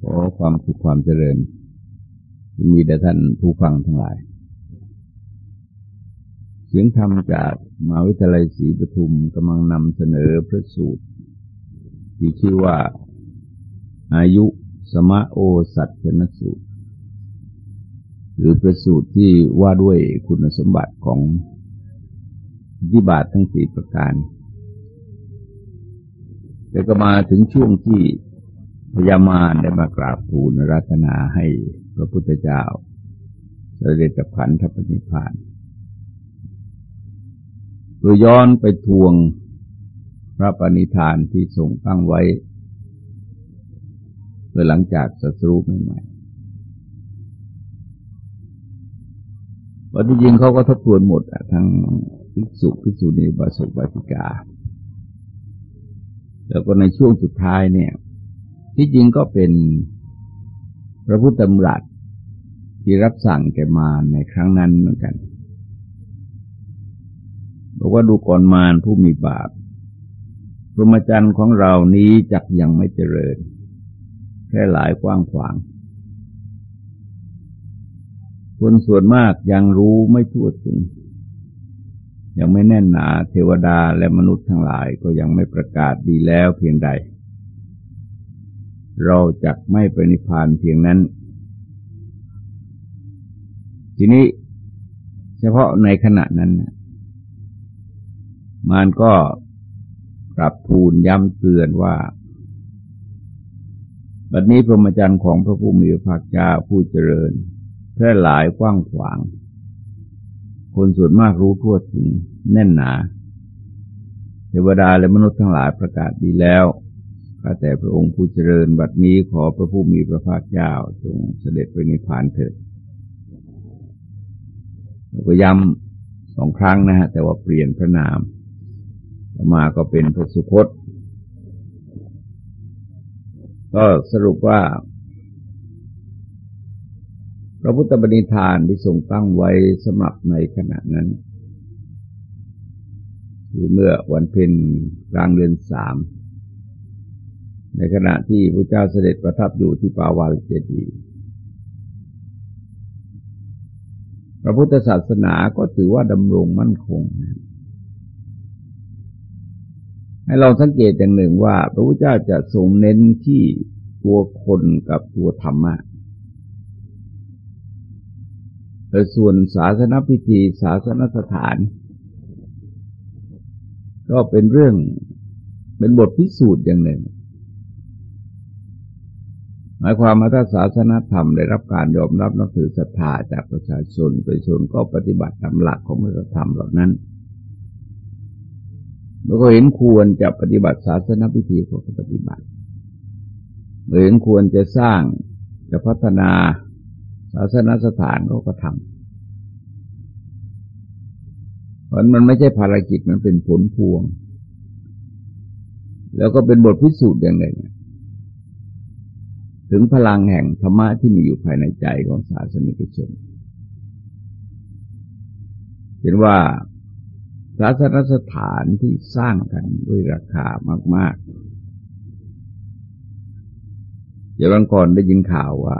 ขอความสุขความเจริญ มีแด่ท่านผู้ฟังทั้งหลาย เสียงธรรมจากมหาวิทยาลัยศรีปทุมกำลังนำเสนอพระสูตร ที่ชื่อว่า อายุสมะโอสัตชนสูตร หรือประสูตรที่ว่าด้วยคุณสมบัติของวิบาททั้งสี่ประการ แต่ก็มาถึงช่วงที่ พญามารได้มากราบทูลรัตนาให้พระพุทธเจ้าเสด็จขันธปณิพานโดยย้อนไปทวงพระปณิธานที่ทรงตั้งไว้เมื่อหลังจากศัตรูใหม่ๆวันที่จริงเขาก็ทบทวนหมดทั้งภิกษุภิกษุณีบาสุบาติกา แล้วก็ในช่วงสุดท้ายเนี่ย ที่จริงก็เป็นพระพุทธมรัตที่รับสั่งแกมาในครั้งนั้นเหมือนกันบอกว่าดูก่อนมารผู้มีบาปพรหมจรรย์ของเรานี้จักยังไม่เจริญแค่หลายกว้างขวาง คนส่วนมากยังรู้ไม่ทั่วถึง ยังไม่แน่นหนาเทวดาและมนุษย์ทั้งหลายก็ยังไม่ประกาศดีแล้วเพียงใด เราจะไม่ปนิพานเพียงนั้น ทีนี้เฉพาะในขณะนั้นมันก็ปรับทูลย้ำเตือนว่า บัดนี้พรหมจรรย์ของพระผู้มีพระภาคเจ้าผู้เจริญแพร่หลายกว้างขวาง คนส่วนมากรู้ทั่วถึงแน่นหนา เทวดาและมนุษย์ทั้งหลายประกาศดีแล้ว ข้าแต่พระองค์ผู้เจริญบัดนี้ขอพระผู้มีพระภาคเจ้าทรงเสด็จไปนิพพานเถิดเราก็ย้ำสองครั้งนะฮะ แต่ว่าเปลี่ยนพระนามต่อมาก็เป็นพระสุคต ก็สรุปว่า พระพุทธบัญฑานที่ทรงตั้งไว้สำหรับในขณะนั้น คือเมื่อวันเพ็ญกลางเดือนสาม ในขณะที่พระเจ้าเสด็จประทับอยู่ที่ปาวาลเจดีย์พระพุทธศาสนาก็ถือว่าดำรงมั่นคง ให้เราสังเกตอย่างหนึ่งว่า พระพุทธเจ้าจะทรงเน้นที่ตัวคนกับตัวธรรมะแต่ส่วนศาสนพิธีศาสนสถาน ก็เป็นเรื่องเป็นบทพิสูจน์อย่างหนึ่ง หมายความว่าถ้าศาสนาธรรมได้รับการยอมรับนับถือศรัทธาจากประชาชนประชาชนก็ปฏิบัติตามหลักของพระธรรมเหล่านั้นเมื่อเห็นควรจะปฏิบัติศาสนาพิธีก็ปฏิบัติเมื่อเห็นควรจะสร้างจะพัฒนาศาสนาสถานก็ก็ทำเพราะมันไม่ใช่ภารกิจมันเป็นผลพวง แล้วก็เป็นบทพิสูจน์อย่างหนึ่ง ถึงพลังแห่งธรรมะที่มีอยู่ภายในใจของศาสนิกชน เห็นว่าศาสนสถานที่สร้างกันด้วยราคามาก ๆ เดี๋ยววันก่อนได้ยินข่าวว่า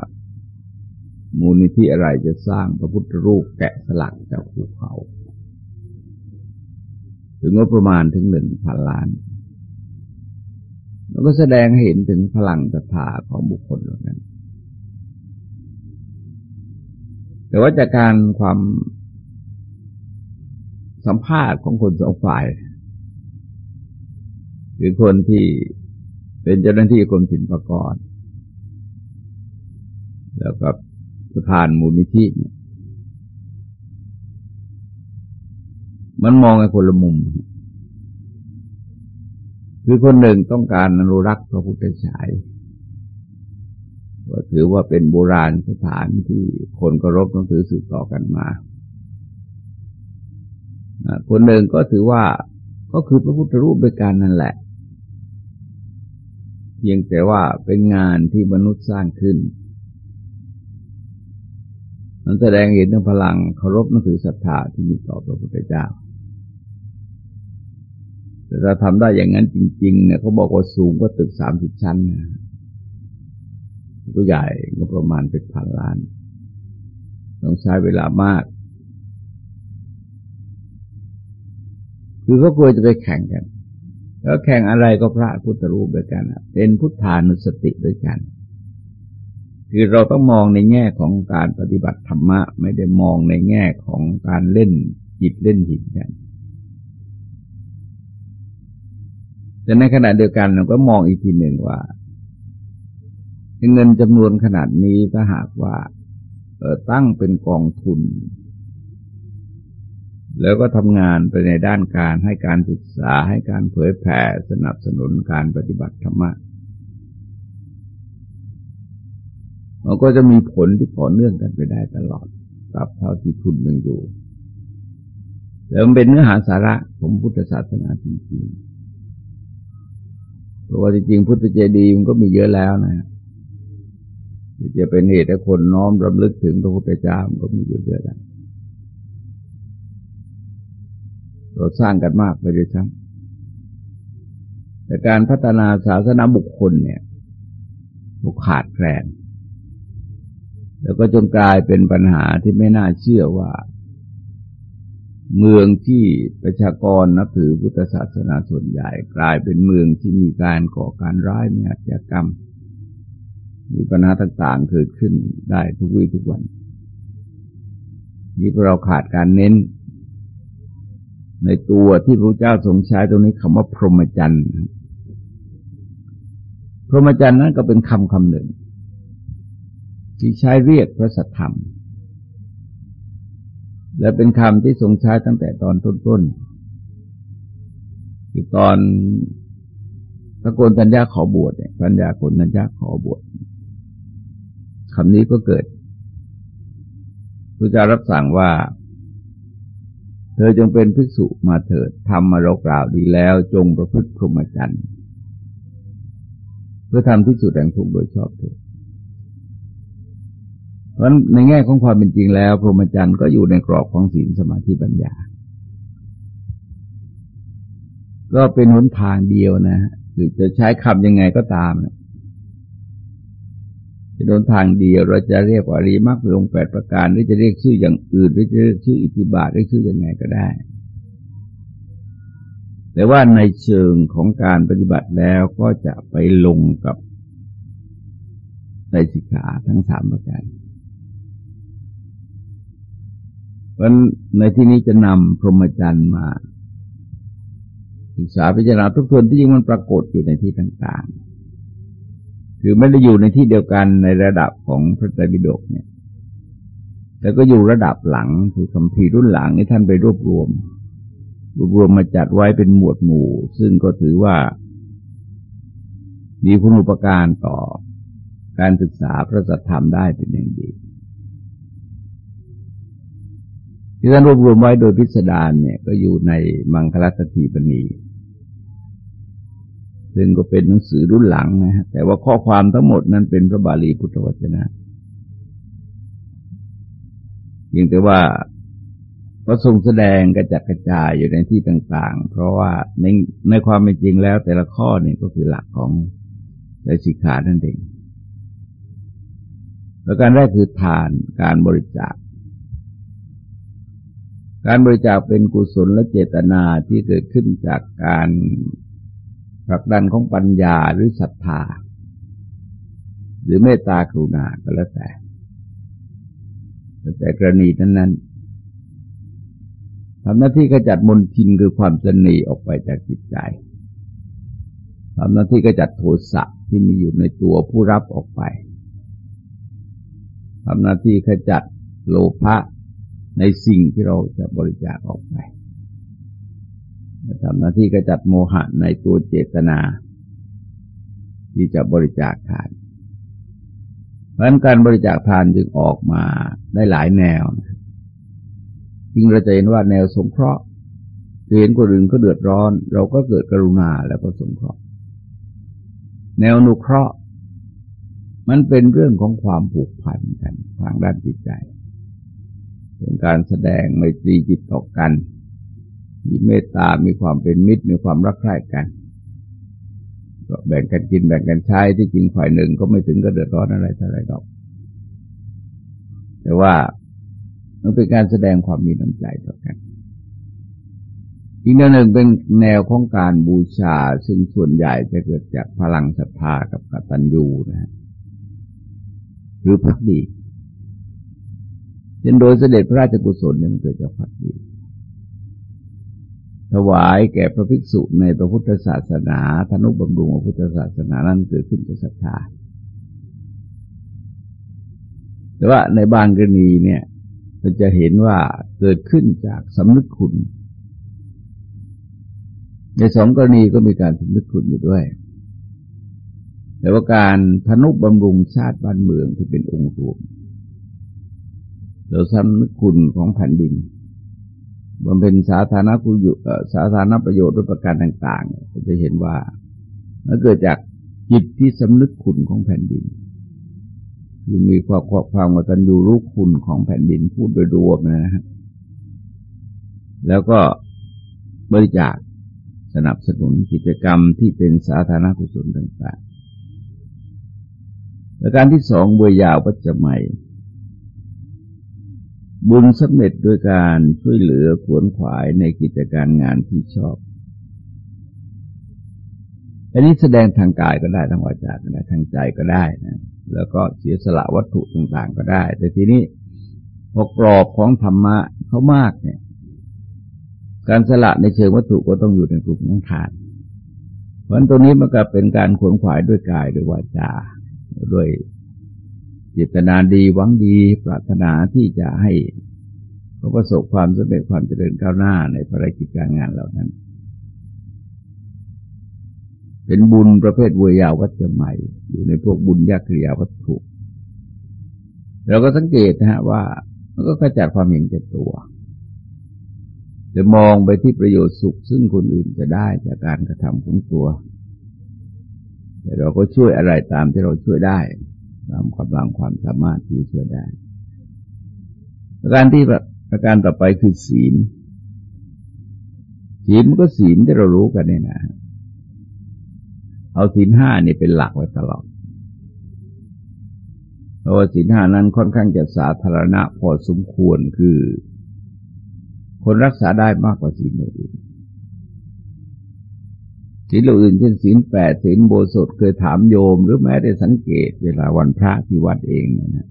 มูลนิธิอะไรจะสร้างพระพุทธรูปแกะสลักจากภูเขา ถึงงบประมาณถึงหนึ่งพันล้าน แล้วก็แสดงเห็นถึงพลังศรัทธาของบุคคลเหล่านั้น แต่ว่าจากการความสัมภาษณ์ของคนสองฝ่ายคือคนที่เป็นเจ้าหน้าที่กรมศิลปากร แล้วก็ประธานมูลนิธิเนี่ยมันมองในคนละมุม คือคนหนึ่งต้องการอนุรักษ์พระพุทธฉายก็ถือว่าเป็นโบราณสถานที่คนเคารพต้องถือสืบต่อกันมาคนหนึ่งก็ถือว่าก็คือพระพุทธรูปด้วยกันนั่นแหละ เพียงแต่ว่าเป็นงานที่มนุษย์สร้างขึ้น มันแสดงเห็นถึงพลังเคารพนับถือศรัทธาที่มีต่อพระพุทธเจ้า แต่ถ้าทำได้อย่างนั้นจริง ๆ เนี่ยเขาบอกว่าสูงกว่าตึกสามสิบชั้นนะก็ใหญ่ก็ประมาณเป็นพันล้าน ต้องใช้เวลามาก คือก็ควรจะไปแข่งกันแล้วแข่งอะไรก็พระพุทธรูปด้วยกันเป็นพุทธานุสติด้วยกัน คือเราต้องมองในแง่ของการปฏิบัติธรรมะ ไม่ได้มองในแง่ของการเล่นจิตเล่นหินกัน แต่ในขณะเดียวกันเราก็มองอีกทีหนึ่งว่าเงินจำนวนขนาดนี้ถ้าหากว่าตั้งเป็นกองทุน แล้วก็ทำงานไปในด้านการให้การศึกษาให้การเผยแผ่สนับสนุนการปฏิบัติธรรมะมันก็จะมีผลที่ต่อเนื่องกันไปได้ตลอดตราบเท่าที่ทุนยังอยู่ แล้วมันเป็นเนื้อหาสาระของพุทธศาสนาจริงๆ เพราะว่าจริงๆพุทธเจดีย์มันก็มีเยอะแล้วนะจะเป็นเหตุให้คนน้อมรำลึกถึงพระพุทธเจ้ามันก็มีอยู่เยอะแล้วเราสร้างกันมากไปด้วยซ้ำแต่การพัฒนาศาสนาบุคคลเนี่ยถูกขาดแคลนแล้วก็จนกลายเป็นปัญหาที่ไม่น่าเชื่อว่า เมืองที่ประชากรนับถือพุทธศาสนาส่วนใหญ่ กลายเป็นเมืองที่มีการก่อการร้ายมีอาชญากรรม มีปัญหาต่างๆเกิดขึ้นได้ทุกวี่ทุกวัน นี่เราขาดการเน้น ในตัวที่พระเจ้าทรงใช้ตรงนี้คำว่าพรหมจรรย์พรหมจรรย์นั้นก็เป็นคำคำหนึ่ง ที่ใช้เรียกพระสัทธรรม และเป็นคำที่ทรงใช้ตั้งแต่ตอนต้นๆคือตอนพระโกนตัญญาขอบวชเนี่ยปัญญาโกนตัญญาขอบวชคำนี้ก็เกิดพระเจ้ารับสั่งว่า เธอจงเป็นภิกษุมาเถิดทำมารกล่าวดีแล้ว จงประพฤติพรหมจรรย์เพื่อทำภิกษุดแต่งถูกโดยชอบเถิด เพราะในแง่ของความเป็นจริงแล้ว พรหมจรรย์ก็อยู่ในกรอบของศีลสมาธิปัญญา ก็เป็นหนทางเดียวนะคือจะใช้คำยังไงก็ตามนะจะโดนทางเดียวเราจะเรียกว่ารีมักเป็นองค์แปดประการ หรือจะเรียกชื่ออย่างอื่น หรือจะเรียกชื่ออิทธิบาทหรือชื่อยังไงก็ได้ แต่ว่าในเชิงของการปฏิบัติแล้วก็จะไปลงกับในสิกขาทั้งสามประการ เพราะในที่นี้จะนำพรหมจรรย์มาศึกษาพิจารณาทุกทวนที่จริงมันปรากฏอยู่ในที่ต่างๆ คือไม่ได้อยู่ในที่เดียวกันในระดับของพระไตรปิฎกเนี่ย แต่ก็อยู่ระดับหลังคือคำพีรุ่นหลังนี่ท่านไปรวบรวม รวบรวมมาจัดไว้เป็นหมวดหมู่ ซึ่งก็ถือว่า มีคุณอุปการต่อการศึกษาพระสัทธรรมได้เป็นอย่างดี ที่ท่านรวบรวมไว้โดยพิสดารเนี่ย ก็อยู่ในมังคลสถีปณีซึ่งก็เป็นหนังสือรุ่นหลังนะฮะแต่ว่าข้อความทั้งหมดนั้นเป็นพระบาลีพุทธวจนะเพียงแต่ว่าก็ทรงแสดงกระจัดกระจายอยู่ในที่ต่างๆ เพราะว่าในในความเป็นจริงแล้ว แต่ละข้อเนี่ยก็คือหลักของใจสิกขานั่นเอง แล้วการแรกคือทานการบริจาค การบริจาคเป็นกุศลและเจตนาที่เกิดขึ้นจากการผลักดันของปัญญาหรือศรัทธา หรือเมตตากรุณาก็แล้วแต่แต่กรณีนั้นๆทำหน้าที่กระจัดมลทินคือความสนีออกไปจากจิตใจทำหน้าที่กระจัดโทสะที่มีอยู่ในตัวผู้รับออกไปทำหน้าที่ขจัดโลภะ ในสิ่งที่เราจะบริจาคออกไปทำหน้าที่กระจัดโมหะในตัวเจตนา ที่จะบริจาคทาน เพราะนั้นการบริจาคทานจึงออกมาได้หลายแนวจึงเราจะเห็นว่าแนวสงเคราะห์เห็นคนอื่นก็เดือดร้อน เราก็เกิดกรุณาแล้วก็สงเคราะห์ แนวนุเคราะห์ มันเป็นเรื่องของความผูกพันกันทางด้านจิตใจ เป็นการแสดงไมตรีจิตต่อกัน มีเมตตา มีความเป็นมิตร มีความรักใคร่กัน ก็แบ่งกันกินแบ่งกันใช้ที่จริงฝ่ายหนึ่งก็ไม่ถึงก็เดือดร้อนอะไรเท่าไรหรอก แต่ว่ามันเป็นการแสดงความมีน้ำใจต่อกัน อีกแนวหนึ่งเป็นแนวของการบูชา ซึ่งส่วนใหญ่จะเกิดจากพลังศรัทธากับกตัญญูนะฮะหรือพักดี เช่นโดยเสด็จพระราชกุศลเนี่ยมันเกิดจากพักดี ถวายแก่พระภิกษุในพระพุทธศาสนาธนุบำรุงพระพุทธศาสนานั้นเกิดขึ้นจากศรัทธาแต่ว่าในบางกรณีเนี่ยเราจะเห็นว่าเกิดขึ้นจากสำนึกคุณ ในสองกรณีก็มีการสำนึกคุณอยู่ด้วย แต่ว่าการทนุบำรุงชาติบ้านเมืองที่เป็นองค์รวม เราสำนึกคุณของแผ่นดินมันเป็นสาธารณประโยชน์สาธารณประโยชน์ด้วยประการต่างๆจะเห็นว่ามันเกิดจากจิตที่สำนึกคุณของแผ่นดินคือมีความความกตัญญูรู้คุณของแผ่นดินพูดโดยรวมนะฮะแล้วก็บริจาคสนับสนุนกิจกรรมที่เป็นสาธารณกุศลต่างๆและการที่สองบวยยาวปัจจใหม่ บุญสำเร็จโดยการช่วยเหลือขวนขวายในกิจการงานที่ชอบ อันนี้แสดงทางกายก็ได้ทางวาจาก็ได้ทางใจก็ได้นะแล้วก็เสียสละวัตถุต่างๆก็ได้ แต่ทีนี้พอกรอบของธรรมะเขามากเนี่ย การสละในเชิงวัตถุก็ต้องอยู่ในกลุ่มของทานเพราะนั้นตรงนี้มันก็เป็นการขวนขวายด้วยกายด้วยวาจาด้วย จิตนาดีหวังดีปรารถนาที่จะให้เขาประสบความสำเร็จความเจริญก้าวหน้าในภารกิจการงานเหล่านั้น เป็นบุญประเภทวยาวัจจะใหม่ อยู่ในพวกบุญยากริยาวัตถุเราก็สังเกตนะฮะว่า มันก็ขจัดความเห็นแก่ตัวจะมองไปที่ประโยชน์สุข ซึ่งคนอื่นจะได้จากการกระทำของตัว แต่เราก็ช่วยอะไรตามที่เราช่วยได้ ตามกำลังความสามารถที่ช่วยได้ ประการที่ประการต่อไปคือศีล ศีลมันก็ศีลที่เรารู้กันเนี่ยนะ เอาศีลห้านี่เป็นหลักไว้ตลอด เพราะว่าศีลห้านั้นค่อนข้างจะสาธารณะพอสมควรคือ คนรักษาได้มากกว่าศีลอื่น ศีลอื่นเช่นศีลแปดศีลโบสถเคยถามโยม หรือแม้ได้สังเกต เวลาวันพระที่วัดเองเนี่ยนะ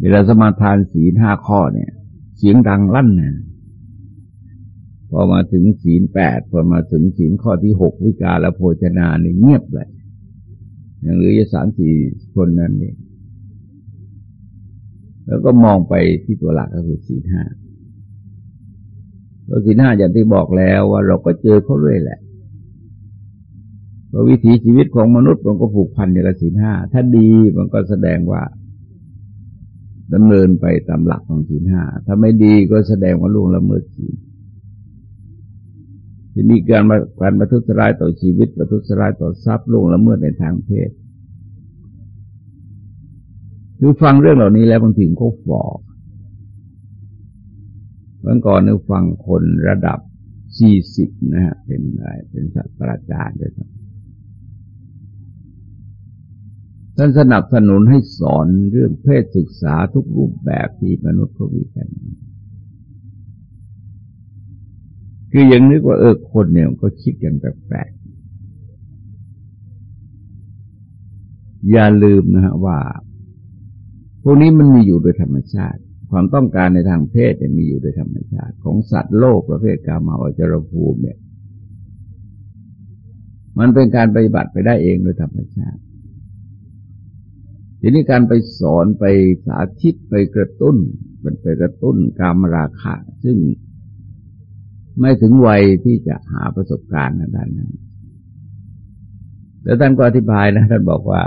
เวลาสมาทานศีลห้าข้อเนี่ย เสียงดังลั่นนะพอมาถึงศีลแปดพอมาถึงศีลข้อที่หกวิกาและโภชนาเนี่ยเงียบเลยอย่างเหลือสามสี่คนนั่นเองแล้วก็มองไปที่ตัวหลักก็คือศีลห้า ตัวสีหน้าอย่างที่บอกแล้วว่าเราก็เจอเขาเรื่อยแหละเพราะวิถีชีวิตของมนุษย์มันก็ผูกพันอยู่กับสีห้า ถ้าดีมันก็แสดงว่าดำเนินไปตามหลักของสีห้า ถ้าไม่ดีก็แสดงว่าล่วงละเมิดสีทีนี้การมาการประทุษร้ายต่อชีวิต ประทุษร้ายต่อทรัพย์ล่วงละเมิดในทางเพศคือฟังเรื่องเหล่านี้แล้วบางทีก็ฟอก มื่อก่อนนึกฟังคนระดับสี่สิบนะฮะเป็นอะไรเป็นศาสตราจารย์ด้วยครับท่านสนับสนุนให้สอนเรื่องเพศศึกษาทุกรูปแบบที่มนุษย์เขาวิกัน คือยังนึกว่าเออคนเนี่ยก็คิดกันแปลกๆอย่าลืมนะฮะว่า พวกนี้มันมีอยู่โดยธรรมชาติ ความต้องการในทางเพศมีอยู่โดยธรรมชาติของสัตว์โลกประเภทกามาวจรภูมิเนี่ย มันเป็นการปฏิบัติไปได้เองโดยธรรมชาติ ทีนี้การไปสอนไปสาธิตไปกระตุ้นมันไปกระตุ้นกามราคะซึ่งไม่ถึงวัยที่จะหาประสบการณ์ในด้านนั้น แล้วท่านก็อธิบายนะท่านบอกว่า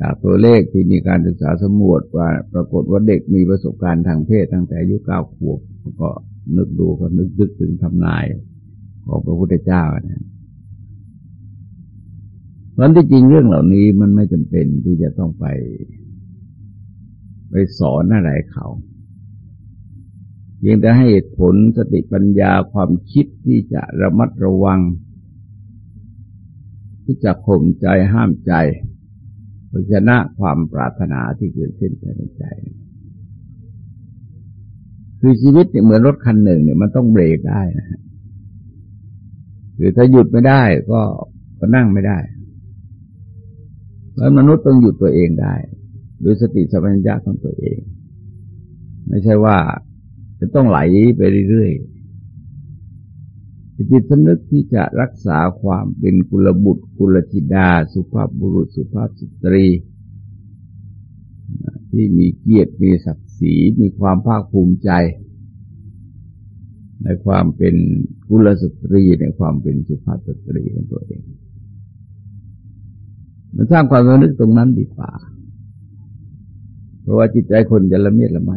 จากตัวเลขที่มีการศึกษาสมวดว่าปรากฏว่าเด็กมีประสบการณ์ทางเพศตั้งแต่อายุเก้าขวบก็นึกดูก็นึกนึกถึงทำนายของพระพุทธเจ้านะเพราะที่จริงเรื่องเหล่านี้มันไม่จำเป็นที่จะต้องไป ไปสอนอะไรเขาเพียงแต่ให้เหตุผลสติปัญญาความคิดที่จะระมัดระวังรู้จักข่มใจห้ามใจ ชนะความปรารถนาที่เกิดขึ้นภายในใจ คือชีวิตเนี่ยเหมือนรถคันหนึ่งเนี่ยมันต้องเบรกได้นะฮะคือถ้าหยุดไม่ได้ก็ก็นั่งไม่ได้ แล้วมนุษย์ต้องหยุดตัวเองได้โดยสติสัมปชัญญะของตัวเอง ไม่ใช่ว่าจะต้องไหลไปเรื่อยๆ จิตสำนึกที่จะรักษาความเป็นกุลบุตรกุลจิดา สุภาพบุรุษสุภาพสตรี ที่มีเกียรติมีศักดิ์ศรีมีความภาคภูมิใจ ในความเป็นกุลสตรีในความเป็นสุภาพสตรีของตัวเองมันสร้างความสนึกตรงนั้นดีกว่า เพราะว่าจิตใจคนจะละเมียดละไม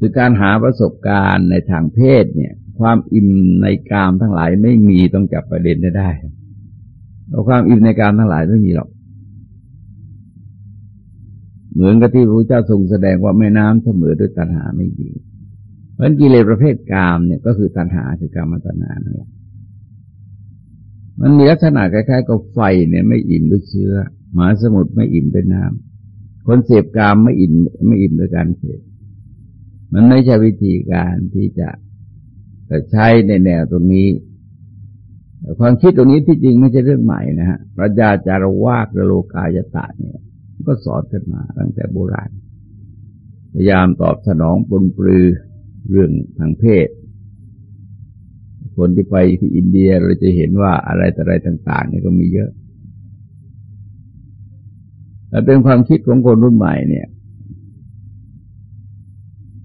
คือการหาประสบการณ์ในทางเพศเนี่ย ความอิ่มในกามทั้งหลายไม่มีต้องจับประเด็นได้ได้เอาความอิ่มในกามทั้งหลายไม่มีหรอก เหมือนกับที่พระเจ้าทรงแสดงว่าแม่น้ำเสมอด้วยตัณหาไม่มีเพราะกิเลสประเภทกามเนี่ยก็คือตัณหาคือกามตัณหานั่นแหละมันมีลักษณะคล้ายๆกับไฟเนี่ยไม่อิ่มด้วยเชื้อหมาสมุทรไม่อิ่มด้วยน้ำคนเสพกามไม่อิ่มไม่อิ่มด้วยการเสพ มันไม่ใช่วิธีการที่จะใช้ในแนวตรงนี้ความคิดตรงนี้ที่จริงไม่ใช่เรื่องใหม่นะฮะพระยาจารวากระโลกายตะเนี่ย ก็สอนกันมาตั้งแต่โบราณ พยายามตอบสนองปนปลือเรื่องทางเพศ คนที่ไปที่อินเดียเราจะเห็นว่าอะไรแต่อะไรต่าง ๆ เนี่ยก็มีเยอะแต่เป็นความคิดของคนรุ่นใหม่เนี่ย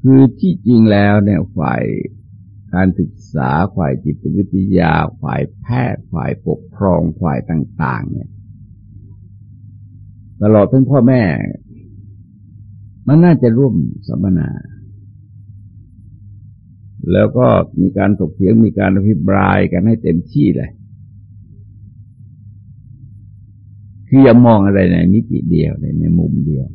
คือที่จริงแล้วเนี่ยฝ่ายการศึกษาฝ่ายจิตวิทยา ฝ่ายแพทย์ ฝ่ายปกครองฝ่ายต่าง ๆ เนี่ยตลอดทั้งพ่อแม่ มันน่าจะร่วมสัมมนา แล้วก็มีการถกเถียงมีการอภิปรายกันให้เต็มที่เลย คืออย่ามองอะไรในมิติเดียวในในมุมเดียว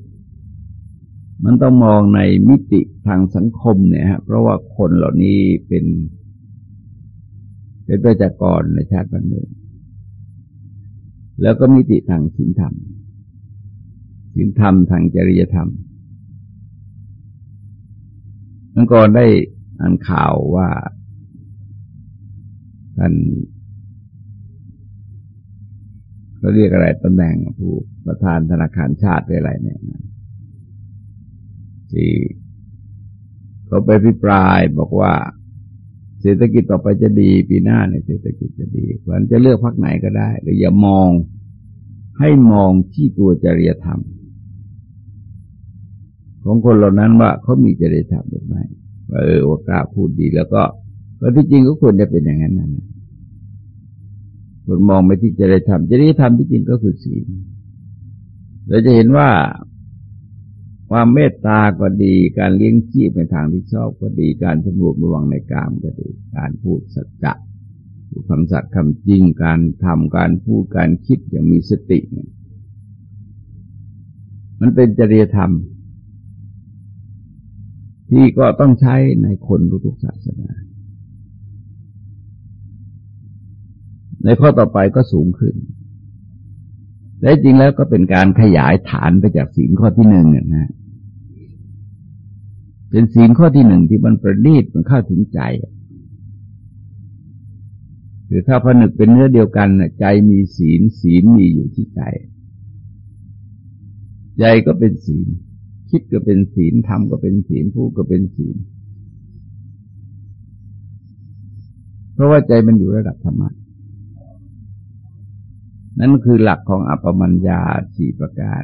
มันต้องมองในมิติทางสังคมเนี่ยฮะเพราะว่าคนเหล่านี้เป็น เป็นประชากรในชาติบ้านเมืองแล้วก็มิติทางศีลธรรมศีลธรรมทางจริยธรรมเมื่อก่อนได้อ่านข่าวว่าท่านเขาเรียกอะไรตำแหน่งผู้ประธานธนาคารชาติอะไรเนี่ย ที่เขาไปพิปรายบอกว่า เศรษฐกิจต่อไปจะดีปีหน้าเนี่ยเศรษฐกิจจะดีเพราะนั้นจะเลือกพักไหนก็ได้แต่อย่ามองให้มองที่ตัวจริยธรรม ของคนเหล่านั้นว่าเขามีจริยธรรมหรือไม่ว่าเออว่ากล้าพูดดีแล้วก็ก็ที่จริงก็ควรจะเป็นอย่างนั้นนะคนมองไปที่จริยธรรมจริยธรรมที่จริงก็คือศีลเราจะเห็นว่า ความเมตตาก็ดีการเลี้ยงชีพในทางที่ชอบก็ดีการสำรวจระวังในกามก็ดี การพูดสัจจะคำสัตย์คำจริงการทำการพูดการคิดอย่างมีสติเนี่ยมันเป็นจริยธรรม ที่ก็ต้องใช้ในคนทุกศาสนา ในข้อต่อไปก็สูงขึ้นและจริงแล้วก็เป็นการขยายฐานไปจากสิ่งข้อที่หนึ่งนะ เป็นศีลข้อที่หนึ่งที่มันประณีตมันเข้าถึงใจคือถ้าผนึกเป็นเนื้อเดียวกันใจมีศีล ศีลมีอยู่ที่ใจ ใจก็เป็นศีล คิดก็เป็นศีลทำก็เป็นศีลพูดก็เป็นศีล เพราะว่าใจมันอยู่ระดับธรรมะนั่นคือหลักของอัปปมัญญาสี่ประการ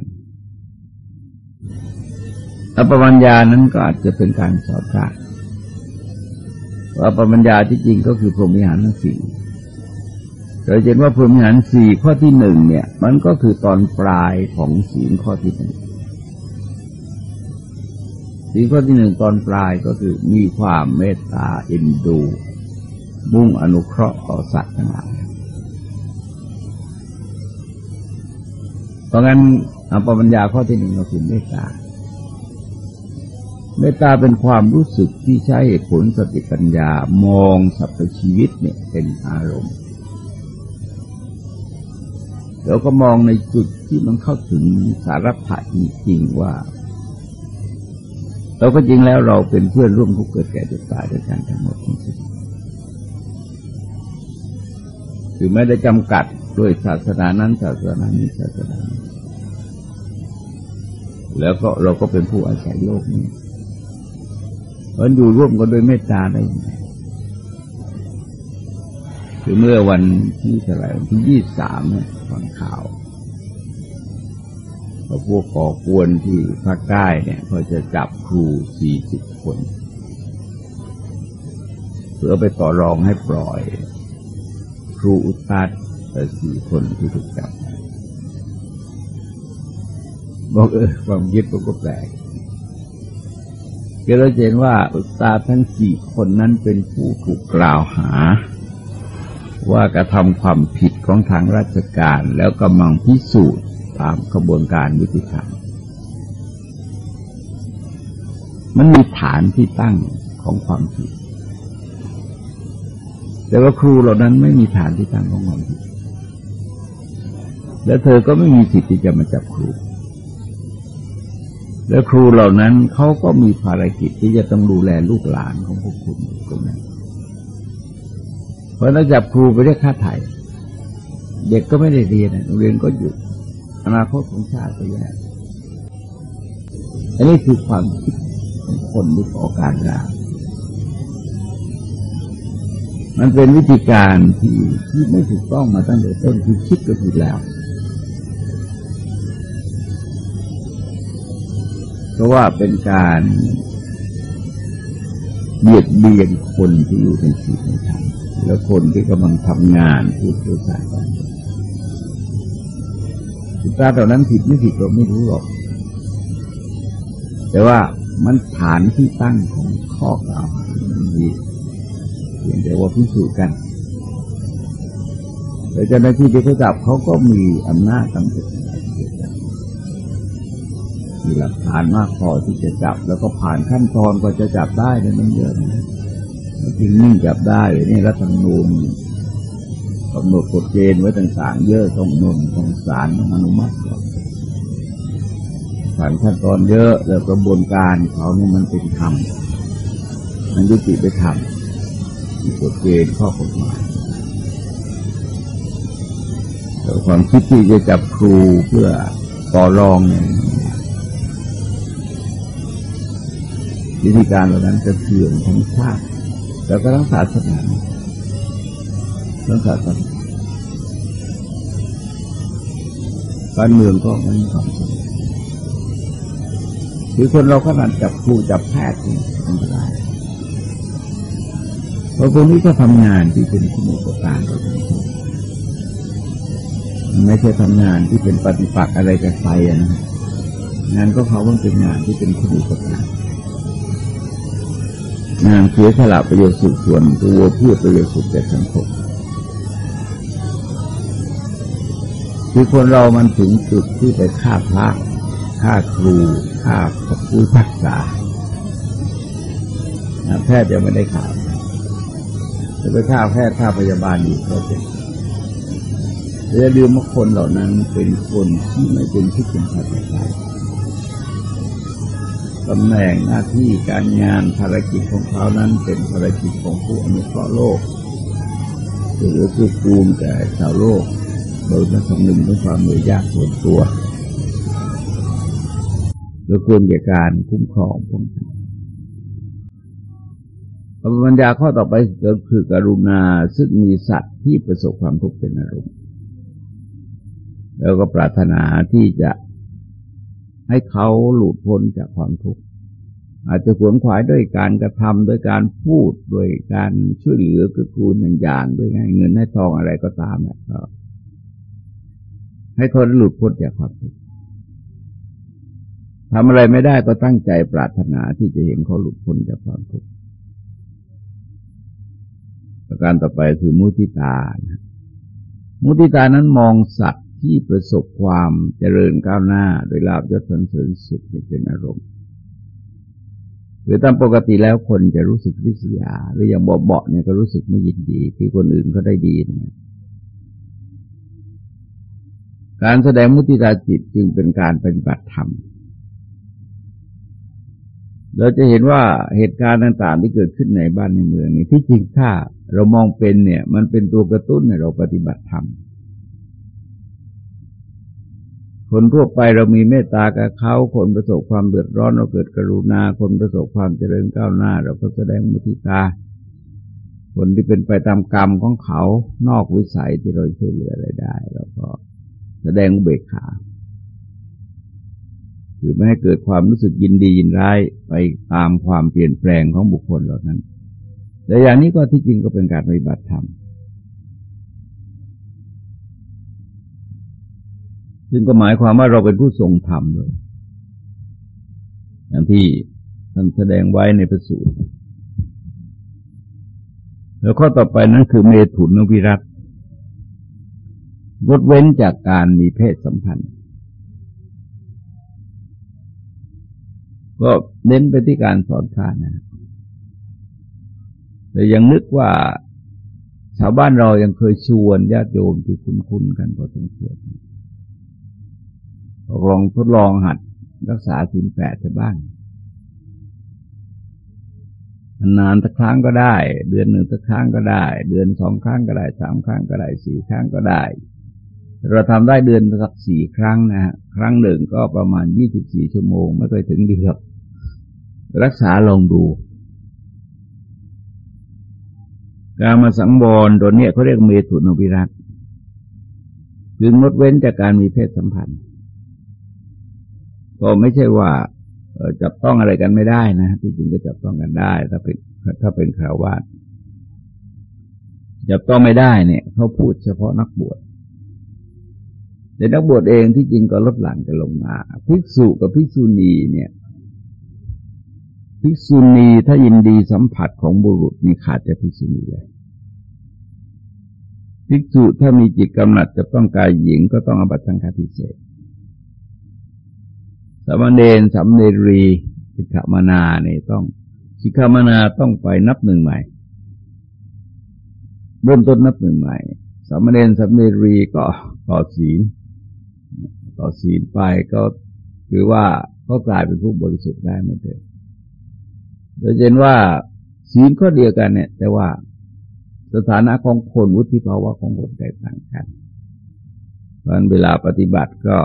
อปปัญญานั้นก็อาจจะเป็นการสอนพระว่าปปัญญาที่จริงก็คือพรหมิหารทั้งสี่เราเห็นว่าพรหมิหารสี่ข้อที่หนึ่งเนี่ย มันก็คือตอนปลายของศีลข้อที่หนึ่งศีลข้อที่หนึ่งตอนปลายก็คือมีความเมตตาเอ็นดู มุ่งอนุเคราะห์ต่อสัตว์ทั้งหลายเพราะงั้นอปปัญญาข้อที่หนึ่งก็คือเมตตา เมตตาเป็นความรู้สึกที่ใช้เหตุผลสติปัญญามองสรรพชีวิตเนี่ยเป็นอารมณ์แล้วก็มองในจุดที่มันเข้าถึงสารพัดจริงๆว่า เราก็จริงแล้วเราเป็นเพื่อนร่วมทุกเกิดแก่เจ็บตายด้วยกันทั้งหมดทั้งสิ้นคือไม่ได้จำกัดด้วยศาสนานั้นศาสนานี้ศาสนานี้แล้วก็เราก็เป็นผู้อาศัยโลกนี้ เพราะอยู่ร่วมกันโดยเมตตาได้ยังไงคือเมื่อวันที่เท่าไหร่วันที่ยี่สามเนี่ยฟังข่าวว่าพวกก่อกวนที่ภาคใต้เนี่ยเขาจะจับครูสี่สิบคนเพื่อไปต่อรองให้ปล่อย ครูอุตาแต่สี่คนที่ถูกจับบอกเออความยึดมันก็แปลก เราเห็นว่าอุตาทั้งสี่คนนั้นเป็นผู้ถูกกล่าวหา ว่ากระทำความผิดของทางราชการแล้วกำลังพิสูจน์ตามกระบวนการยุติธรรมมันมีฐานที่ตั้งของความผิด แต่ว่าครูเหล่านั้นไม่มีฐานที่ตั้งของความผิด แล้วเธอก็ไม่มีสิทธิ์ที่จะมาจับครู แล้วครูเหล่านั้นเขาก็มีภารกิจที่จะต้องดูแลลูกหลานของพวกคุณตรงนั้น เพราะถ้าจับครูไปเรียกค่าไถ่เด็กก็ไม่ได้เรียนโรงเรียนก็หยุดอนาคตของชาติก็แย่อันนี้คือความคิดของคนที่ก่อการร้ายมันเป็นวิธีการที่ที่ไม่ถูกต้องมาตั้งแต่ต้นคือคิดก็ผิดแล้ว เพราะว่าเป็นการเบียดเบียนคนที่อยู่ในชีวิตในธรรมแล้วคนที่กำลังทำงานที่ผู้ชายกันสิตาเหล่านั้นผิดไม่ผิดเราไม่รู้หรอก แต่ว่ามันฐานที่ตั้งของข้อกล่าวหามันดีเพียงแต่ว่าพิสูจน์กันแต่เจ้าหน้าที่ที่เขาจับเขาก็มีอำนาจตำรวจ มีหลักฐานมากพอที่จะจับ แล้วก็ผ่านขั้นตอนก็จะจับได้เนี่ยมันเยอะนะจริงนิ่งจับได้นี่รัฐธรรมนูญกำหนดกฎเกณฑ์ไว้ต่าง ๆ เยอะต้องนนต้องศาลต้องอนุมัติผ่านขั้นตอนเยอะแล้วกระบวนการเขาเนี่ยมันเป็นธรรมมันยุติไปธรรมมีกฎเกณฑ์ข้อกฎหมายแต่ความคิดที่จะจับครูเพื่อต่อรองเนี่ย วิธีการเหล่านั้นจะเสื่อมทั้งชาติแล้วก็ทั้งศาสนาทั้งศาสนาการเมืองก็ไม่มีความสำคัญคือคนเราขนาดจับครูจับแพทย์นี่อันตรเพราะคนนี้ก็ทำงานที่เป็นคุณอุปการเราไม่ใช่ทำงานที่เป็นปฏิปักษ์อะไรกับใครนะงานก็เขาต้องเป็นงานที่เป็นคุณอุปการ งานเสียสละประโยชน์สุขส่วนตัวเพื่อประโยชน์สุขแก่สังคมคือคนเรามันถึงจุดที่ไปฆ่าพระฆ่าครูฆ่าผู้พักษาแพทย์ยังไม่ได้ข่าวจะไปฆ่าแพทย์ฆ่าพยาบาลอยู่ก็เป็นอย่าลืมว่าคนเหล่านั้นเป็นคนที่ไม่เป็นที่เป็นภาษาไทย ตำแหน่งหน้าที่การงานภารกิจของเขานั้นเป็นภารกิจของผู้อนุเคราะห์โลกหรือผู้ภูมิแก่ชาวโลก โดยไม่คำนึงถึงความเหนื่อยยากส่วนตัวโดยควรแก่การคุ้มครองป้องกันปัญญาข้อต่อไปก็คือกรุณาซึ่งมีสัตว์ที่ประสบความทุกข์เป็นอารมณ์แล้วก็ปรารถนาที่จะ ให้เขาหลุดพ้นจากความทุกข์อาจจะขวนขวายด้วยการกระทำด้วยการพูดด้วยการช่วยเหลือกือกูลอย่างๆด้วยเงินให้ทองอะไรก็ตามแหละก็ให้คนหลุดพ้นจากความทุกข์ทำอะไรไม่ได้ก็ตั้งใจปรารถนาที่จะเห็นเขาหลุดพ้นจากความทุกข์ประการต่อไปคือมุทิตา มุทิตานั้นมองสัตว์ ที่ประสบความเจริญก้าวหน้า โดยลาบยศสันเสริญสุขเป็นอารมณ์หรือตามปกติแล้วคนจะรู้สึกริษยา หรืออย่างเบาๆเนี่ยก็รู้สึกไม่ยินดี ที่คนอื่นเขาได้ดีเนี่ยการแสดงมุติตาจิตจึงเป็นการปฏิบัติธรรม เราจะเห็นว่าเหตุการณ์ต่างๆ ที่เกิดขึ้นในบ้านในเมืองนี้ที่จริงถ้าเรามองเป็นเนี่ย มันเป็นตัวกระตุ้นให้เราปฏิบัติธรรม คนทั่วไปเรามีเมตตากับเขา คนประสบความเดือดร้อนเราเกิดกรุณา คนประสบความเจริญก้าวหน้า เราก็แสดงมุติตา คนที่เป็นไปตามกรรมของเขานอกวิสัยที่เราช่วยเหลืออะไรได้เราก็แสดงอุเบกขาคือไม่ให้เกิดความรู้สึกยินดียินร้ายไปตามความเปลี่ยนแปลงของบุคคลเหล่านั้น แต่อย่างนี้ก็ที่จริงก็เป็นการปฏิบัติธรรม ซึ่งก็หมายความว่าเราเป็นผู้ทรงธรรมเลย อย่างที่ท่านแสดงไว้ในประสูตร แล้วข้อต่อไปนั้นคือเมถุนวิรัตงดเว้นจากการมีเพศสัมพันธ์ ก็เน้นไปที่การสอนทานนะ แต่ยังนึกว่าชาวบ้านเรายังเคยชวนญาติโยมที่คุ้นๆกันพอสมควร ลองทดลองหัดรักษาสินแปดจะบ้างนานสักครั้งก็ได้ เดือนหนึ่งสักครั้งก็ได้ เดือนสองครั้งก็ได้สามครั้งก็ได้สี่ครั้งก็ได้ เราทำได้เดือนสักสี่ครั้งนะฮะครั้งหนึ่งก็ประมาณยี่สิบสี่ชั่วโมง ไม่เคยถึงเดือนรักษาลองดูการมาสังวรตัวเนี้ยเขาเรียกเมตุนวิรัตคืองดเว้นจากการมีเพศสัมพันธ์ ก็ไม่ใช่ว่าจับต้องอะไรกันไม่ได้นะที่จริงก็จับต้องกันได้ ถ้าเป็นถ้าเป็นข่าววาดจับต้องไม่ได้เนี่ยเขาพูดเฉพาะนักบวชแต่นักบวชเองที่จริงก็ลดหลั่นกันลงมาภิกษุกับภิกษุณีเนี่ยภิกษุณีถ้ายินดีสัมผัสของบุรุษนี่ขาดจากภิกษุณีเลยภิกษุถ้ามีจิตกำหนัดจะต้องกายหญิงก็ต้องอบัตสังฆาทิเศษ สามเณรสามเณรีสิกขามานาเนี่ยต้องสิกขามานาต้องไปนับหนึ่งใหม่ เริ่มต้นนับหนึ่งใหม่ สามเณรสามเณรีก็ต่อศีลต่อศีลไปก็คือว่าก็กลายเป็นผู้บริสุทธิ์ได้เหมือนเดิมโดยเห็นว่าศีลก็เดียวกันเนี่ย แต่ว่าสถานะของคนวุฒิภาวะของคนแตกต่างกันเพราะเวลาปฏิบัติก็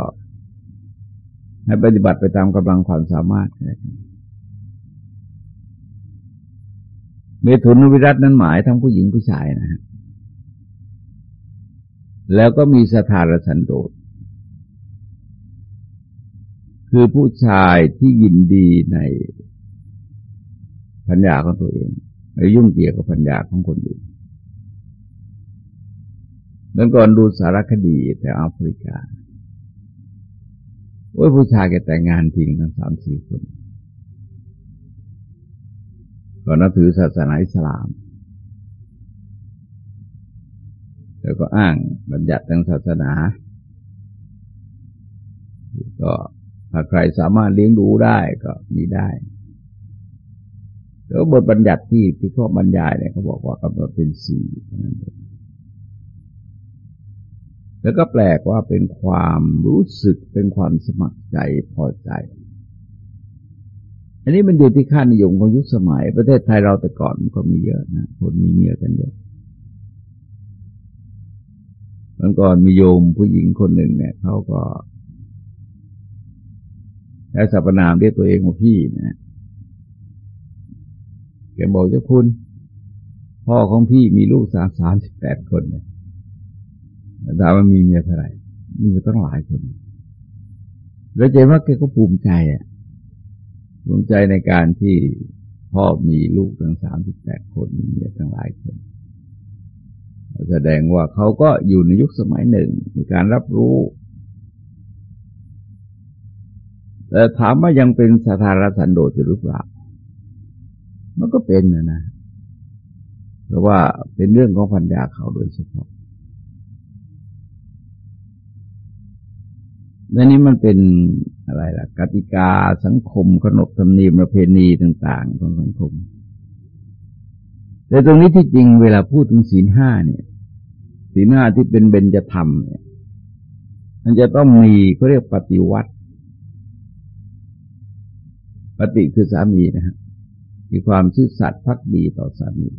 ให้ปฏิบัติไปตามกำลังความสามารถเมถุนวิรัตนั้นหมายทั้งผู้หญิงผู้ชายนะฮะแล้วก็มีสถารสันโดษคือผู้ชายที่ยินดีในปัญญาของตัวเองไม่ยุ่งเกี่ยวกับปัญญาของคนอื่นเมื่อก่อนดูสารคดีแต่แอฟริกา โอ้ยผู้ชายแกแต่งงานทิ้งทั้งสามสี่คนก็นับถือศาสนาอิสลาม แล้วก็อ้างบัญญัติทางศาสนา ก็ถ้าใครสามารถเลี้ยงดูได้ก็มีได้ แล้วบทบัญญัติที่ที่ข้อบรรยายเนี่ยเขาบอกว่ากำหนดเป็นสี่นั่นเอง แล้วก็แปลกว่าเป็นความรู้สึกเป็นความสมัครใจพอใจ อันนี้มันอยู่ที่ค่านิยมของยุคสมัย ประเทศไทยเราแต่ก่อนก็มีเยอะนะคนมีเมียกันเยอะมันก่อนมีโยมผู้หญิงคนหนึ่งเนี่ยเขาก็แล้วสรรพนามเรียกตัวเองว่าพี่นะแกบอกเจ้าคุณ พ่อของพี่มีลูกสามสามสิบแปดคนเนี่ย ถามว่ามีเมียเท่าไหร่มีตั้งหลายคน แล้วใจว่าแกก็ภูมิใจอะ ภูมิใจในการที่พ่อมีลูกทั้งสามสิบแปดคนมีเมียทั้งหลายคน แสดงว่าเขาก็อยู่ในยุคสมัยหนึ่งมีการรับรู้แต่ถามว่ายังเป็นสถารสันโดษอยู่หรือเปล่า มันก็เป็นนะนะ เพราะว่าเป็นเรื่องของพัญญาเขาโดยเฉพาะ และนี้มันเป็นอะไรล่ะกติกาสังคมขนบธรรมเนียมประเพณีต่าง ๆ ของสังคม แต่ตรงนี้ที่จริงเวลาพูดถึงศีลห้าเนี่ยศีลห้าที่เป็นเบญจธรรมเนี่ย มันจะต้องมีเขาเรียกปฏิวัติปฏิคือสามีนะฮะมีความซื่อสัตย์พักดีต่อสามี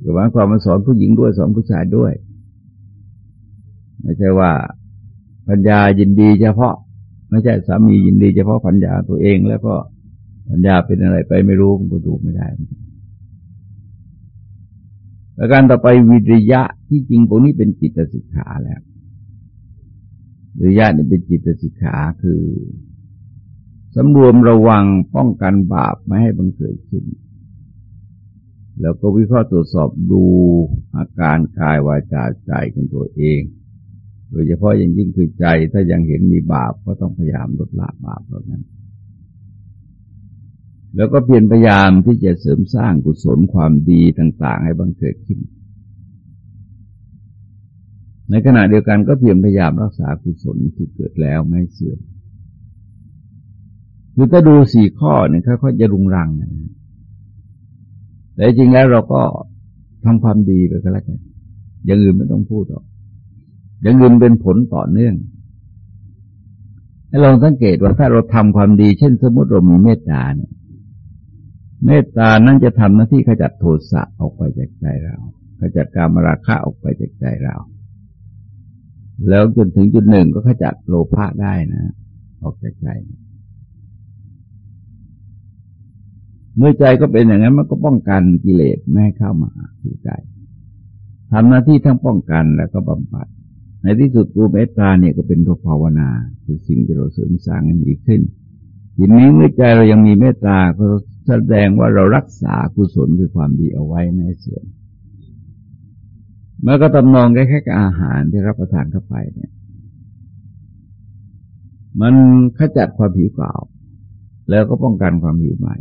หรือว่าความมาสอนผู้หญิงด้วยสอนผู้ชายด้วย ไม่ใช่ว่า ปัญญายินดีเฉพาะ ไม่ใช่สามียินดีเฉพาะปัญญาตัวเอง แล้วก็ปัญญาเป็นอะไรไปไม่รู้ก็ดูไม่ได้ประการต่อไปวิริยะที่จริงพวกนี้เป็นจิตสิกขาแล้ววิริยะนี่เป็นจิตสิกขาคือสำรวมระวังป้องกันบาปไม่ให้บังเกิดขึ้น แล้วก็วิเคราะห์ตรวจสอบดูอาการกายวาจาใจของตัวเอง โดยเฉพาะอย่างยิ่งคือใจถ้ายังเห็นมีบาปก็ต้องพยายามลดละบาปเหล่านั้น แล้วก็เพียรพยายามที่จะเสริมสร้างกุศลความดีต่าง ๆ ให้บังเกิดขึ้น ในขณะเดียวกันก็เพียรพยายามรักษากุศลที่เกิดแล้วไม่เสื่อมคือถ้าดูสี่ข้อเนี่ยค่อยๆจะรุงรังนะแต่จริงแล้วเราก็ทำความดีไปก็แล้วกันอย่างอื่นไม่ต้องพูดหรอก อย่างอื่นเป็นผลต่อเนื่องให้ลองสังเกตว่าถ้าเราทำความดี เช่น สมมติเรามีเมตตาเนี่ย เมตตานั้นจะทำหน้าที่ขจัดโทสะออกไปจากใจเรา ขจัดการมราคะออกไปจากใจเรา แล้วจนถึงจุดหนึ่งก็ขจัดโลภะได้นะออกจากใจเมื่อใจก็เป็นอย่างนั้นมันก็ป้องกันกิเลสไม่ให้เข้ามาสู่ใจทำหน้าที่ทั้งป้องกันแล้วก็บำบัด ในที่สุดตัวเมตตาเนี่ยก็เป็นตัวภาวนา คือสิ่งที่เราเสริมสร้างให้มีขึ้นทีนี้เมื่อใจเรายังมีเมตตาก็แสดงว่าเรารักษากุศลคือความดีเอาไว้ไม่ให้เสื่อมเมื่อก็ตำนองแค่แค่อาหารที่รับประทานเข้าไปเนี่ย มันขจัดความผิวเก่า แล้วก็ป้องกันความหิวใหม่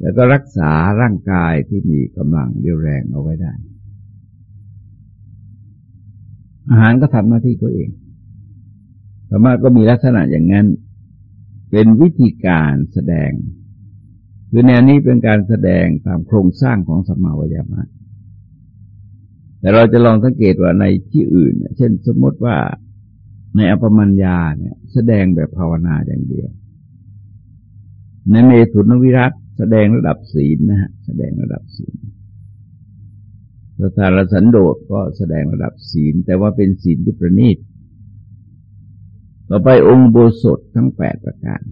แล้วก็รักษาร่างกายที่มีกำลังเรียวแรงเอาไว้ได้ อาหารก็ทำหน้าที่ตัวเองธรรมะก็มีลักษณะอย่างนั้น เป็นวิธีการแสดง คือแนวนี้เป็นการแสดงตามโครงสร้างของสมาวยามะแต่เราจะลองสังเกตว่าในที่อื่น เช่นสมมติว่าในอปมัญญาเนี่ย แสดงแบบภาวนาอย่างเดียว ในเมถุนวิรัตแสดงระดับศีลนะฮะแสดงระดับศีล สถารสันโดษก็แสดงระดับศีล แต่ว่าเป็นศีลที่ประณีต ต่อไปองค์โบสถทั้งแปดประการ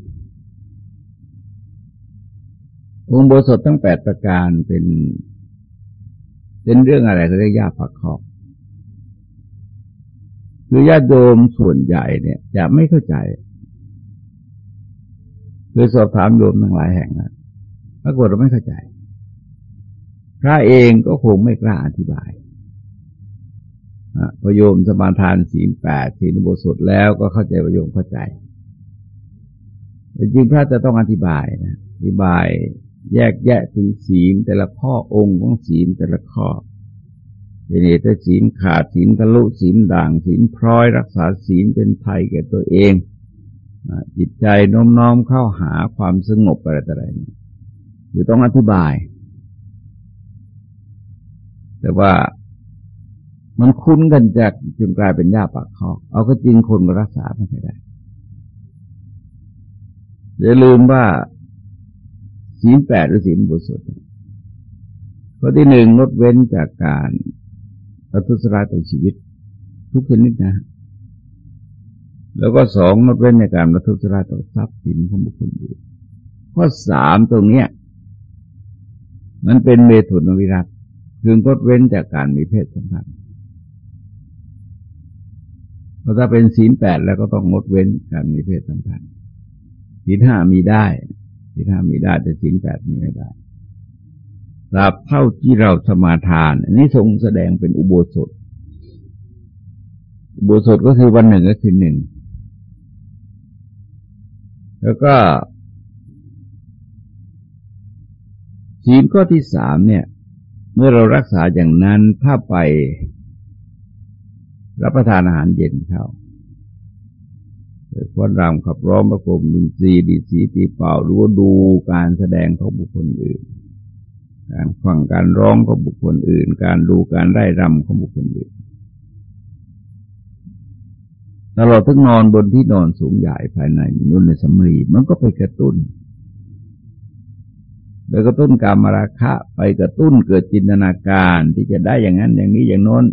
องค์โบสถทั้งแปดประการเป็น เป็นเรื่องอะไรก็เรียกยาปักคอกคือญาติโยมส่วนใหญ่เนี่ยจะไม่เข้าใจคือสอบถามโยมทั้งหลายแห่งนะปรากฏเราไม่เข้าใจ พระเองก็คงไม่กล้าอธิบายพโยมสมาทานศีแปดศีลอุโบสถแล้วก็เข้าใจประโยมเข้าใจจริงพระจะต้องอธิบายนะอธิบายแยกแยะถึงศีลแต่ละข้อองค์ของศีลแต่ละข้อเป็นเหตุศีลขาดศีลทะลุศีลด่างศีลพร้อยรักษาศีลเป็นไทยแก่ตัวเองจิตใจน้มน้อมเข้าหาความสงบอะไรต่ออะไรเนี่ยคือต้องอธิบาย แต่ว่ามันคุ้นกันจากจึงกลายเป็นยาปากคอก เอาก็จริงคนก็รักษาไม่ได้อย่าลืมว่าศีลแปดหรือศีลบุสุข้อที่หนึ่งลดเว้นจากการอัตุสร้ายต่อชีวิต ทุกชนิดนะ แล้วก็สองลดเว้นในการอัตุสร้ายต่อทรัพย์สินของบุคคลอื่นข้อสามตรงเนี้ย มันเป็นเมตุนวิรัต คือลดเว้นจากการมีเพศสัมพันธ์พราะถ้าเป็นศีลแปดแล้วก็ต้องงดเว้นการมีเพศสัมพันธ์ศีลห้ามีได้ศีลห้ามีได้แต่ศีลแปดมีไม่ได้ตราบเท่าที่เราสมาทาน อันนี้ทรงแสดงเป็นอุโบสถ อุโบสถก็คือวันหนึ่งก็คือหนึ่ง แล้วก็ศีลข้อที่สามเนี่ย เมื่อเรารักษาอย่างนั้นถ้าไปรับประทานอาหารเย็นเข้าคนรำขับร้องประกบดนตรีดีสีตีเป่าหรือว่าดูการแสดงของบุคคลอื่น การฟังการร้องของบุคคลอื่น การดูการไร้รำของบุคคลอื่นตลอดทั้งนอนบนที่นอนสูงใหญ่ภายในนุ่นในสำรีมันก็ไปกระตุ้น ไปกระตุ้นการมราคะ ไปกระตุ้นเกิดจินตนาการที่จะได้อย่างนั้นอย่างนี้อย่างโน้น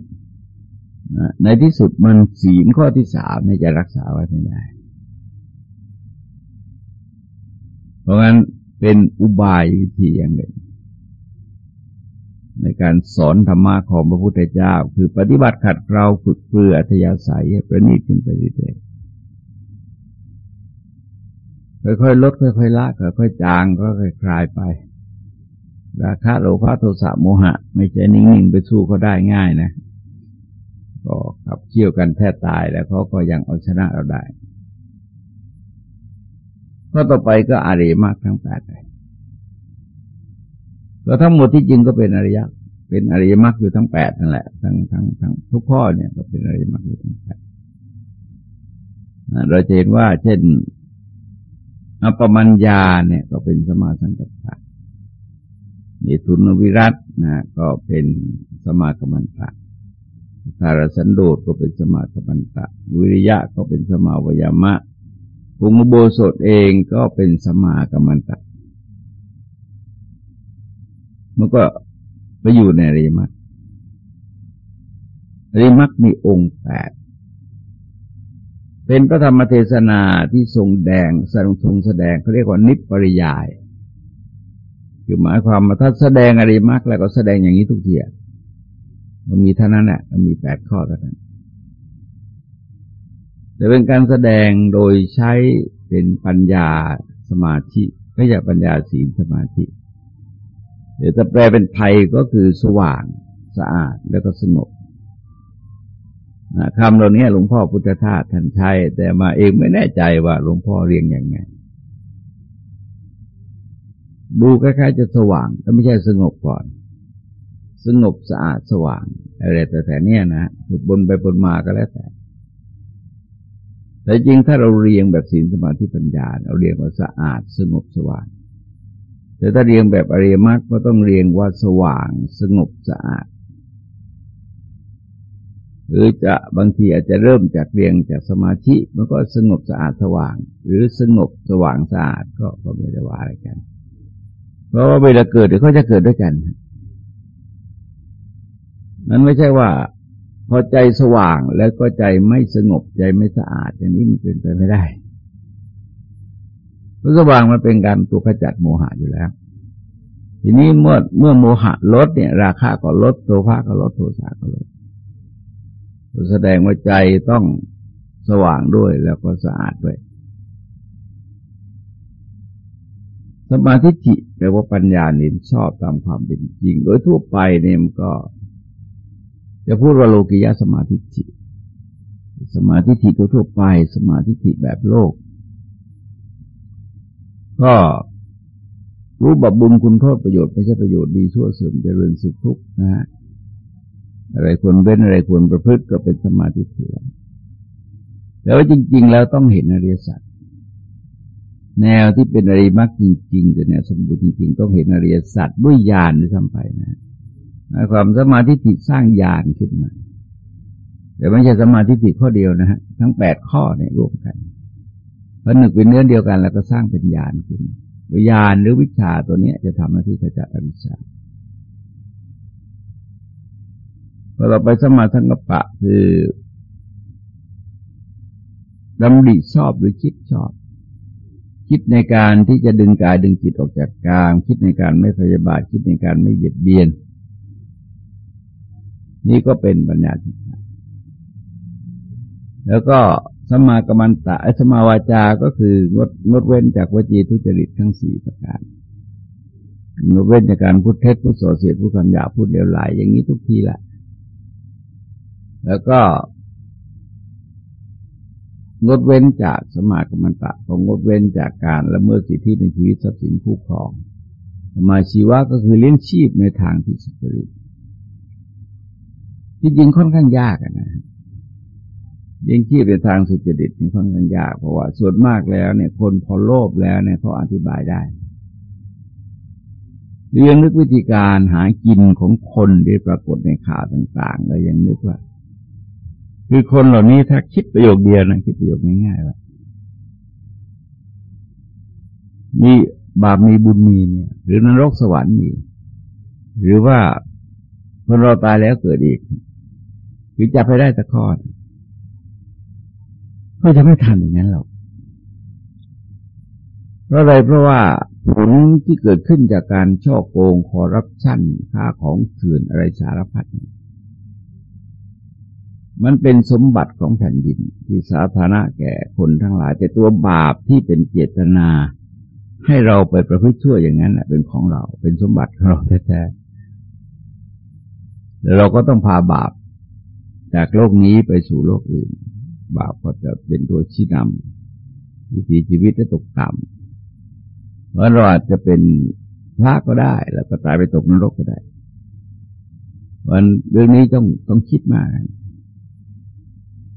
ในที่สุดมันศีลข้อที่สามนี่จะรักษาไว้ไม่ได้ เพราะงั้นเป็นอุบายวิธีอย่างหนึ่งในการสอนธรรมะของพระพุทธเจ้า คือปฏิบัติขัดเกลาฝึกเปลืออัธยาศัยให้ประณีตขึ้นไปเรื่อยๆค่อยๆลดค่อยๆละค่อยๆจางก็ค่อยๆคลายไป ราคะโลภะโทสะโมหะ ไม่ใช่นิ่งๆไปสู้เขาได้ง่ายนะ ก็ขับเคี่ยวกันแทบตายแล้วเขาก็ยังเอาชนะเราได้ข้อต่อไปก็อริยมรรคทั้งแปดเลยแล้วทั้งหมดที่จริงก็เป็นอริยะเป็นอริยมรรคอยู่ทั้งแปดนั่นแหละ ทั้งทั้งทั้งทุกข้อเนี่ยก็เป็นอริยมรรคอยู่ทั้งแปดเราจะเห็นว่า เช่นอปมัญญาเนี่ยก็เป็นสมาสังกัปปะ มีทุนวิรัตนะก็เป็นสมากมมันตะสารสันโดษก็เป็นสมากมมันตะ วิริยะก็เป็นสมาวยามะภูมิโบสถเองก็เป็นสมากมมันตะมันก็ไปอยู่ในริมักริมักมีองค์แปดเป็นพระธรรมเทศนาที่ทรงแดงทรงทรงแสดงเขาเรียกว่านิปริยาย คือหมายความว่าถ้าแสดงอริมักแล้วก็แสดงอย่างนี้ทุกทีมันมีเท่านั้นแหละมันมีแปดข้อเท่านั้นแต่เป็นการแสดงโดยใช้เป็นปัญญาสมาธิไม่ใช่ปัญญาศีลสมาธิเดี๋ยวจะแปลเป็นไทยก็คือสว่างสะอาดแล้วก็สงบคำเหล่านี้หลวงพ่อพุทธทาสท่านใช้แต่มาเองไม่แน่ใจว่าหลวงพ่อเรียงอย่างไง ดูคล้ายๆจะสว่างแต่ไม่ใช่สงบก่อน สงบสะอาดสว่างอะไรแต่แต่เนี้ยนะคือบนไปบนมาก็แล้วแต่ แต่จริงถ้าเราเรียงแบบศีลสมาธิปัญญาเราเรียงว่าสะอาดสงบสว่าง แต่ถ้าเรียงแบบอริยมรรคก็ต้องเรียงว่าสว่างสงบสะอาด หรือจะบางทีอาจจะเริ่มจากเรียงจากสมาธิมันก็สงบสะอาดสว่าง หรือสงบสว่างสะอาดก็ก็ไม่ได้ว่าอะไรกัน เพราะว่าเวลาเกิดเดี๋ยวเขาจะเกิดด้วยกันนั้นไม่ใช่ว่า พอใจสว่างแล้วก็ใจไม่สงบใจไม่สะอาด อย่างนี้มันเป็นไปไม่ได้พระสว่างมันเป็นการตัวขจัดโมหะอยู่แล้ว ทีนี้เมื่อเมื่อโมหะลดเนี่ย ราคาก็ลดโทภะก็ลดโทสะก็ลดแสดงว่าใจต้องสว่างด้วยแล้วก็สะอาดด้วย สมาธิจิแปลว่าปัญญาเห็นชอบตามความเป็นจริง โดยทั่วไปเนี่ยมันก็ จะพูดว่าโลกิยะสมาธิจิสมาธิจิทั่วไป สมาธิจิแบบโลก ก็รู้บบุญคุณโทษประโยชน์ไม่ใช่ประโยชน์ดีชั่วเสื่อมเจริญสุขทุกข์นะฮะอะไรควรเว้นอะไรควรประพฤติก็เป็นสมาธิเถื่อนแต่ว่าจริง ๆ แล้วต้องเห็นอริยสัจ แนวที่เป็นอริมักจริงๆแต่แนวสมบูรณ์จริงๆ ต้องเห็นอริยสัจด้วยญาณด้วยซ้ำไปนะความสมาธิติสร้างญาณขึ้นมา แต่ไม่ใช่สมาธิติข้อเดียวนะฮะทั้งแปดข้อเนี่ยรวมกันพอหนึกเป็นเนื้อเดียวกัน แล้วก็สร้างเป็นญาณขึ้นวิญาณหรือวิชาตัวนี้จะทำหน้าที่ขจัดอวิชชาพอเราไปสมาธิงกปะคือดำดิชอบหรือคิดชอบ คิดในการที่จะดึงกายดึงจิตออกจากกางคิดในการไม่พยาบาทคิดในการไม่เบียดเบียน นี่ก็เป็นปัญญาทิฏฐิแล้วก็สมากัมมันตะสมาวาจาก็คืองดงดเว้นจากวจีทุจริตทั้งสี่ประการงดเว้นจากการพูดเท็จพูดส่อเสียดพูดคำหยาพูดเลวไหลอย่างนี้ทุกทีแหละแล้วก็ งดเว้นจากสมากัมมันตะของงดเว้นจากการละเมิดสิทธิในชีวิตทรัพย์สินผู้ครองสมาชีวะก็คือเลี้ยงชีพในทางที่สุจริตที่จริงค่อนข้างยากนะยิ่งชีพในทางสุจริตนี่ค่อนข้างยากเพราะว่าส่วนมากแล้วเนี่ย คนพอโลภแล้วเนี่ยเขาอธิบายได้เรื่องนึกวิธีการหากินของคนที่ปรากฏในข่าวต่างๆก็ยังนึกว่า คือคนเหล่านี้ถ้าคิดประโยคเดียวนะคิดประโยคง่ายๆว่ามีบาปมีบุญมีเนี่ย หรือนรกสวรรค์มี หรือว่าคนเราตายแล้วเกิดอีกคือจะไปได้ตะคอนก็จะไม่ทันอย่างนั้นหรอกเพราะอะไรเพราะว่าผลที่เกิดขึ้นจากการช่อโกงคอร์รัปชันค่าของเถื่อนอะไรสารพัด มันเป็นสมบัติของแผ่นดินที่สาธารณะแก่คนทั้งหลาย แต่ตัวบาปที่เป็นเจตนา ให้เราไปประพฤติชั่วอย่างนั้นเป็นของเรา เป็นสมบัติของเราแท้ๆแล้วเราก็ต้องพาบาป จากโลกนี้ไปสู่โลกอื่น บาปก็จะเป็นตัวชี้นำวิถีชีวิตจะตกต่ำเพราะเราอาจจะเป็นพระก็ได้ แล้วก็ตายไปตกนรกก็ได้วันเรื่องนี้ต้องต้องคิดมาก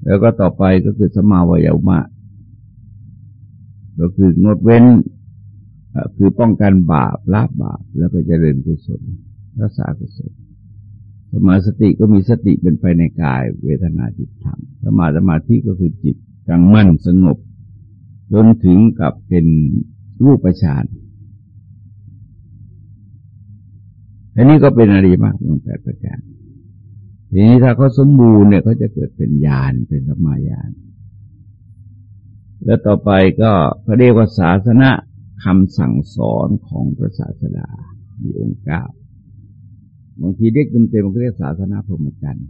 แล้วก็ต่อไปก็คือสมาวยามะ ก็คืองดเว้นคือป้องกันบาปละบาป แล้วก็จเจริญกุศล รักษากุศลสมาสติก็มีสติเป็นไปในกาย เวทนาจิตธรรมสมาสมาธิก็คือจิตกังมั่นสงบ จนถึงกับเป็นรูปฌานอันนี้ก็เป็นอริมากองแปดประการ ทีนี้ถ้าเขาสมบูรณ์เนี่ยเขาจะเกิดเป็นญาณเป็นสมายานแล้วต่อไปก็เขาเรียกว่าศาสนาคำสั่งสอนของพระศาสดามีองค์เก้าบางทีเรียกเต็มๆมันก็เรียกศาสนาพรหมจรรย์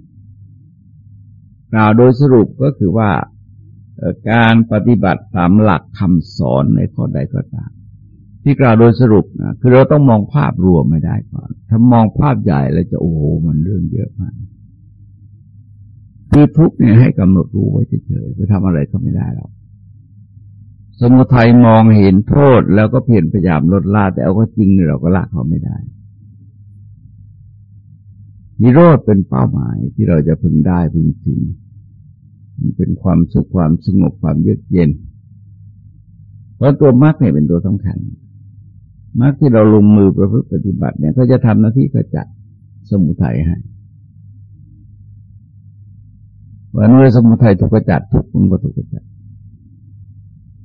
กล่าวโดยสรุปก็คือว่าการปฏิบัติตามหลักคำสอนในข้อใดก็ตามที่กล่าวโดยสรุปนะคือเราต้องมองภาพรวมไม่ได้ก่อน ถ้ามองภาพใหญ่แล้วจะโอ้โหมันเรื่องเยอะมาก คือทุกเนี่ยให้กำหนดรู้ไว้เฉยๆไปทำอะไรก็ไม่ได้หรอกสมุทัยมองเห็นโทษแล้วก็เพียรพยายามลดละแต่เอาก็จริงเนี่ยเราก็ละเขาไม่ได้นิโรธเป็นเป้าหมายที่เราจะพึงได้พึงถึง มันเป็นความสุขความสงบความเยือกเย็น เพราะตัวมรรคเนี่ยเป็นตัวสำคัญมรรคที่เราลงมือประพฤติปฏิบัติเนี่ย ก็จะทำหน้าที่กระจัดสมุทัยให้ วันเมื่อสมุทัยถูกกระจัดทุกคนก็ถูกกระจัด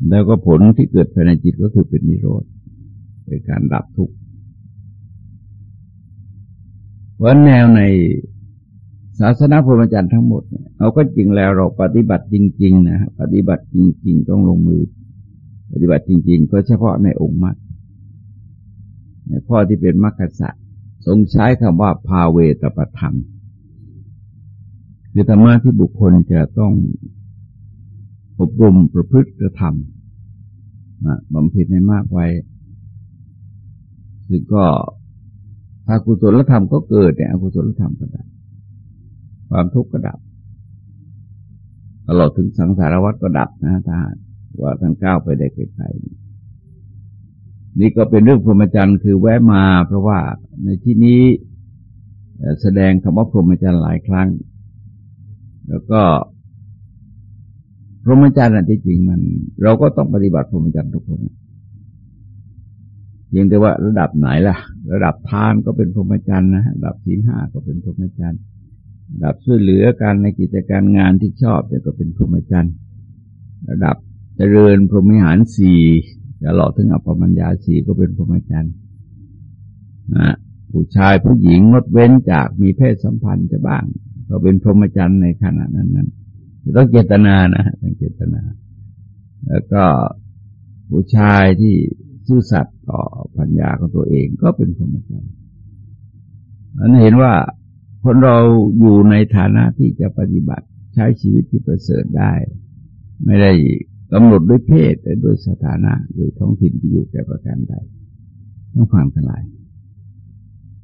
แล้วก็ผลที่เกิดภายในจิตก็คือเป็นนิโรธเป็นการดับทุกข์วันแนวในศาสนาพรหมจรรย์ทั้งหมดเนี่ยเอาก็จริงแล้วเราปฏิบัติจริง ๆ นะปฏิบัติจริง ๆ ต้องลงมือ ปฏิบัติจริง ๆ ก็เฉพาะในองค์มรรคในข้อที่เป็นมรรคสัตว์ทรงใช้คำว่าภาเวตปธรรม คือธรรมะที่บุคคลจะต้องอบรมประพฤติกระทำบำเพ็ญให้มากไว้ซึ่งก็ถ้ากุศลธรรมก็เกิดเนี่ยอกุศลธรรมก็ได้ความทุกข์ก็ดับ ตลอดถึงสังสารวัฏก็ดับนะถ้าว่าท่านก้าวไปได้ไกลๆนี่ก็เป็นเรื่องพรหมจรรย์คือแวะมา เพราะว่าในที่นี้แสดงคำว่าพรหมจรรย์หลายครั้ง แล้วก็พรหมจรรย์อันที่จริงมัน เราก็ต้องปฏิบัติพรหมจรรย์ทุกคนยังแต่ว่าระดับไหนล่ะ ระดับทานก็เป็นพรหมจรรย์นะระดับศีลห้าก็เป็นพรหมจรรย์ระดับช่วยเหลือการในกิจการงานที่ชอบเนี่ยก็เป็นพรหมจรรย์ระดับเจริญพรหมิหารสี่จะหล่อถึงอัปปมัญญาสี่ก็เป็นพรหมจรรย์นะผู้ชายผู้หญิงงดเว้นจากมีเพศสัมพันธ์จะบ้าง ก็เป็นพรหมจรรย์ในขณะนั้นนั้นต้องเจตนานะต้องเจตนา แล้วก็ผู้ชายที่ซื่อสัตย์ต่อปัญญาของตัวเองก็เป็นพรหมจรรย์อันเห็นว่าคนเราอยู่ในฐานะที่จะปฏิบัติใช้ชีวิตที่ประเสริฐได้ ไม่ได้กำหนดด้วยเพศแต่ด้วยสถานะโดยท้องถิ่นที่อยู่แก่ประการใดต้องฟังทั้งหลาย